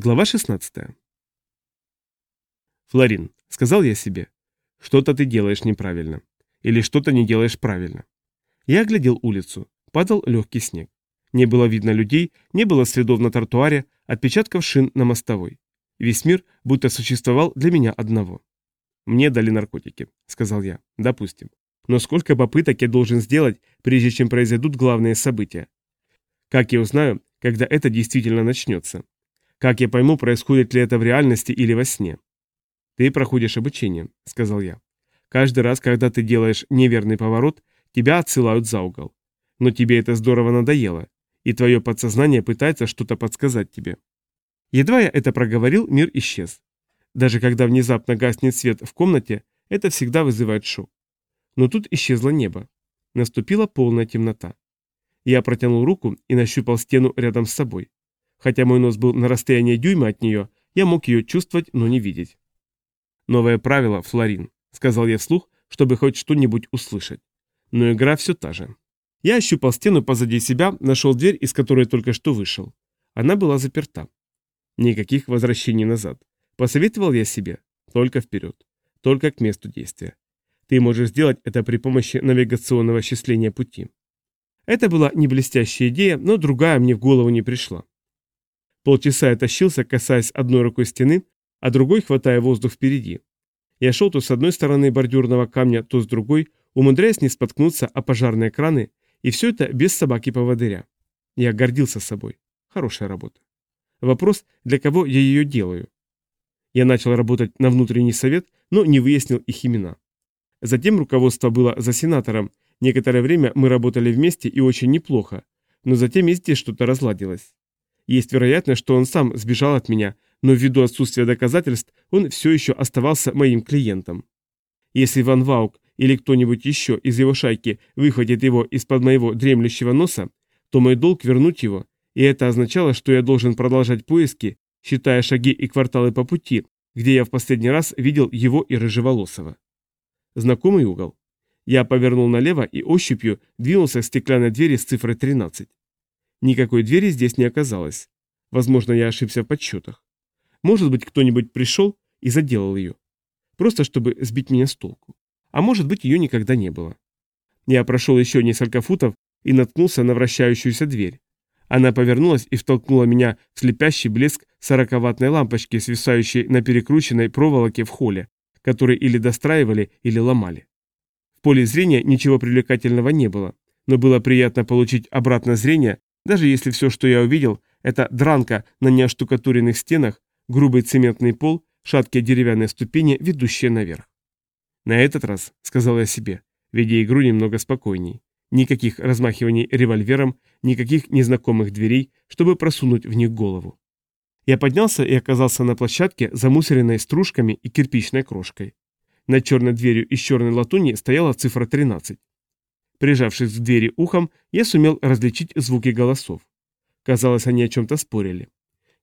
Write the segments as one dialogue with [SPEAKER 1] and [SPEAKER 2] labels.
[SPEAKER 1] Глава 16. «Флорин», — сказал я себе, — «что-то ты делаешь неправильно. Или что-то не делаешь правильно». Я оглядел улицу. Падал легкий снег. Не было видно людей, не было следов на тротуаре, отпечатков шин на мостовой. Весь мир будто существовал для меня одного. «Мне дали наркотики», — сказал я. «Допустим. Но сколько попыток я должен сделать, прежде чем произойдут главные события? Как я узнаю, когда это действительно начнется? Как я пойму, происходит ли это в реальности или во сне? Ты проходишь обучение, сказал я. Каждый раз, когда ты делаешь неверный поворот, тебя отсылают за угол. Но тебе это здорово надоело, и твое подсознание пытается что-то подсказать тебе. Едва я это проговорил, мир исчез. Даже когда внезапно гаснет свет в комнате, это всегда вызывает шок. Но тут исчезло небо. Наступила полная темнота. Я протянул руку и нащупал стену рядом с собой. Хотя мой нос был на расстоянии дюйма от нее, я мог ее чувствовать, но не видеть. «Новое правило, Флорин», — сказал я вслух, чтобы хоть что-нибудь услышать. Но игра все та же. Я ощупал стену позади себя, нашел дверь, из которой только что вышел. Она была заперта. Никаких возвращений назад. Посоветовал я себе. Только вперед. Только к месту действия. Ты можешь сделать это при помощи навигационного счисления пути. Это была не блестящая идея, но другая мне в голову не пришла. Полчаса я тащился, касаясь одной рукой стены, а другой хватая воздух впереди. Я шел то с одной стороны бордюрного камня, то с другой, умудряясь не споткнуться о пожарные краны, и все это без собаки-поводыря. Я гордился собой. Хорошая работа. Вопрос, для кого я ее делаю? Я начал работать на внутренний совет, но не выяснил их имена. Затем руководство было за сенатором, некоторое время мы работали вместе и очень неплохо, но затем и здесь что-то разладилось. Есть вероятность, что он сам сбежал от меня, но ввиду отсутствия доказательств он все еще оставался моим клиентом. Если Ван Ваук или кто-нибудь еще из его шайки выхватит его из-под моего дремлющего носа, то мой долг вернуть его, и это означало, что я должен продолжать поиски, считая шаги и кварталы по пути, где я в последний раз видел его и Рыжеволосого. Знакомый угол. Я повернул налево и ощупью двинулся к стеклянной двери с цифрой 13. Никакой двери здесь не оказалось. Возможно, я ошибся в подсчетах. Может быть, кто-нибудь пришел и заделал ее. Просто чтобы сбить меня с толку. А может быть, ее никогда не было. Я прошел еще несколько футов и наткнулся на вращающуюся дверь. Она повернулась и втолкнула меня в слепящий блеск сороковатной лампочки, свисающей на перекрученной проволоке в холле, который или достраивали, или ломали. В поле зрения ничего привлекательного не было, но было приятно получить обратно зрение даже если все, что я увидел, это дранка на неоштукатуренных стенах, грубый цементный пол, шаткие деревянные ступени, ведущие наверх. На этот раз, сказал я себе, ведя игру немного спокойней. Никаких размахиваний револьвером, никаких незнакомых дверей, чтобы просунуть в них голову. Я поднялся и оказался на площадке, замусоренной стружками и кирпичной крошкой. Над черной дверью из черной латуни стояла цифра 13. Прижавшись к двери ухом, я сумел различить звуки голосов. Казалось, они о чем-то спорили.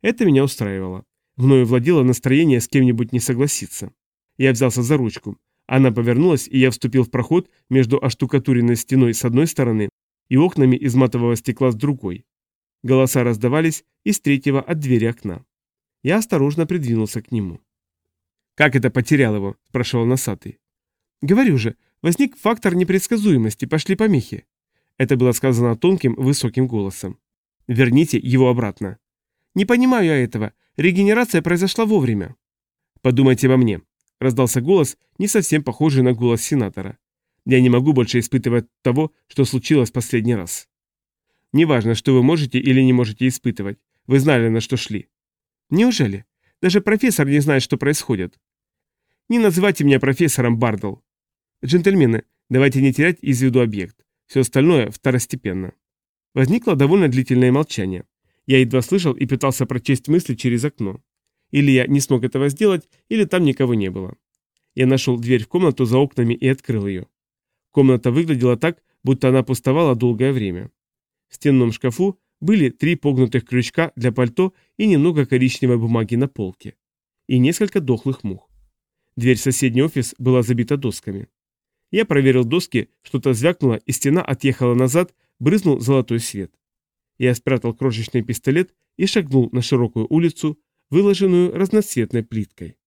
[SPEAKER 1] Это меня устраивало. Мною владело настроение с кем-нибудь не согласиться. Я взялся за ручку. Она повернулась, и я вступил в проход между оштукатуренной стеной с одной стороны и окнами из матового стекла с другой. Голоса раздавались из третьего от двери окна. Я осторожно придвинулся к нему. «Как это потерял его?» – спрашивал носатый. «Говорю же, Возник фактор непредсказуемости, пошли помехи. Это было сказано тонким, высоким голосом. Верните его обратно. Не понимаю я этого. Регенерация произошла вовремя. Подумайте обо мне. Раздался голос, не совсем похожий на голос сенатора. Я не могу больше испытывать того, что случилось в последний раз. Неважно, что вы можете или не можете испытывать. Вы знали, на что шли. Неужели? Даже профессор не знает, что происходит. Не называйте меня профессором Бардл. Джентльмены, давайте не терять из виду объект. Все остальное второстепенно. Возникло довольно длительное молчание. Я едва слышал и пытался прочесть мысли через окно. Или я не смог этого сделать, или там никого не было. Я нашел дверь в комнату за окнами и открыл ее. Комната выглядела так, будто она пустовала долгое время. В стенном шкафу были три погнутых крючка для пальто и немного коричневой бумаги на полке. И несколько дохлых мух. Дверь в соседний офис была забита досками. Я проверил доски, что-то звякнуло, и стена отъехала назад, брызнул золотой свет. Я спрятал крошечный пистолет и шагнул на широкую улицу, выложенную разноцветной плиткой.